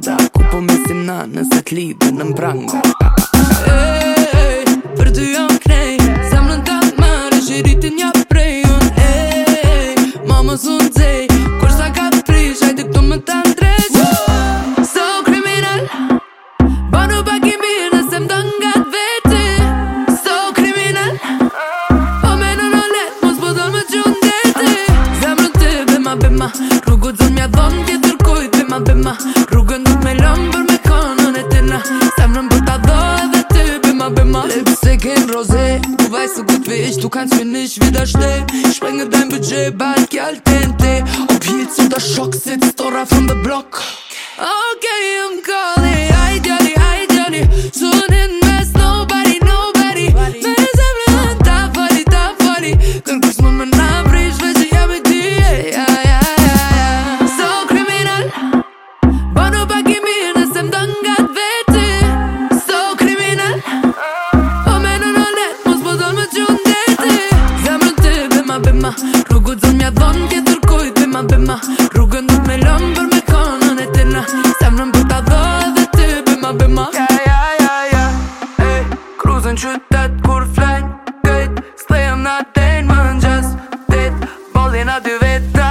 kanta Ku po me si na nëse t'li në mbrango Ej, për dy jam krej Zemrën ta marë, shiritin ja prej Un, ej, mama zun dzej Kur sa ka prish, ajde këto më ta ndrej So criminal Banu pak i mirë nëse më dën nga t'veti So criminal Po me në në letë, mos po dhëll më gjundeti Zemrën të dhe ma be ma Rrugën du me lëmë për me kanën e tëna Semrën për ta dhe dhe të bima bima Lepë se kënë rozë Tu vaj së këtë veç, tu kanë së finish vida shte Shpën në dëmë bëgje, bat kjallë tente O pjecë të shokë, se të stora from the block Okej, okay, më ka problema Rrugën dhe me lëmë për me kanën e tëna Semnën për ta dhe dhe ty për ma bëma Ja, ja, ja, ja Ej, kruzën qytet kur flajnë Gëjt, slejëm na tenë më në gjës Dit, bolin a dy veta